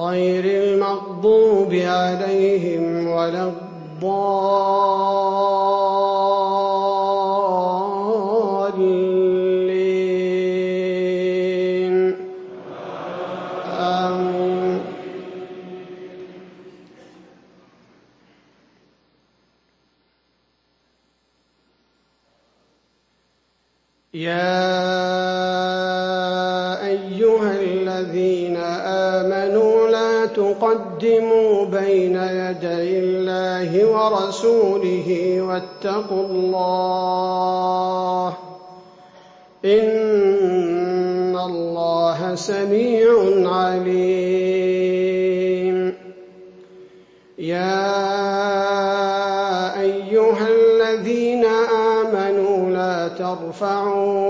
غير المغضوب عليهم ولا الضالين. آمين. يا أيها الذين تقدموا بين يدي الله ورسوله واتقوا الله إن الله سميع عليم. يا أيها الذين آمنوا لا ترفعوا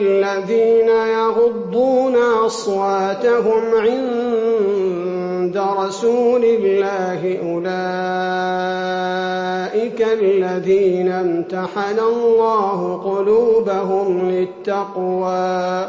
الذين يغضون أصواتهم عند رسول الله أولئك الذين امتحن الله قلوبهم للتقوى.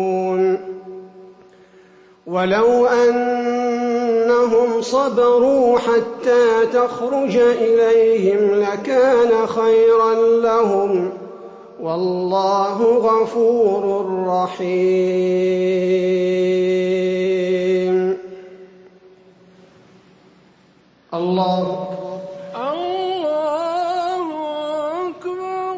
ولو أنهم صبروا حتى تخرج إليهم لكان خيرا لهم والله غفور رحيم. الله الله أكبر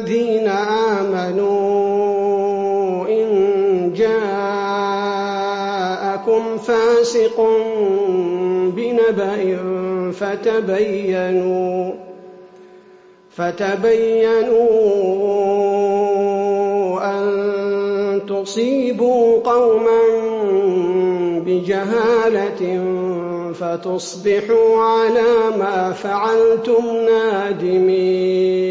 الذين آمنوا إن جاءكم فاسق بنبأ فتبينوا فتبينوا أن تصيبوا قوما بجهالة فتصبحوا على ما فعلتم نادمين.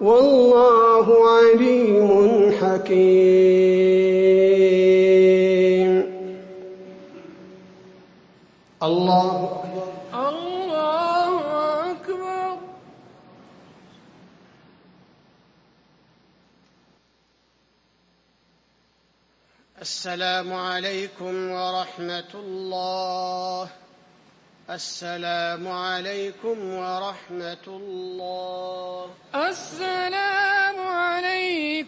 والله عليم حكيم. الله أكبر. الله أكبر. السلام عليكم ورحمة الله. السلام عليكم ورحمة الله. السلام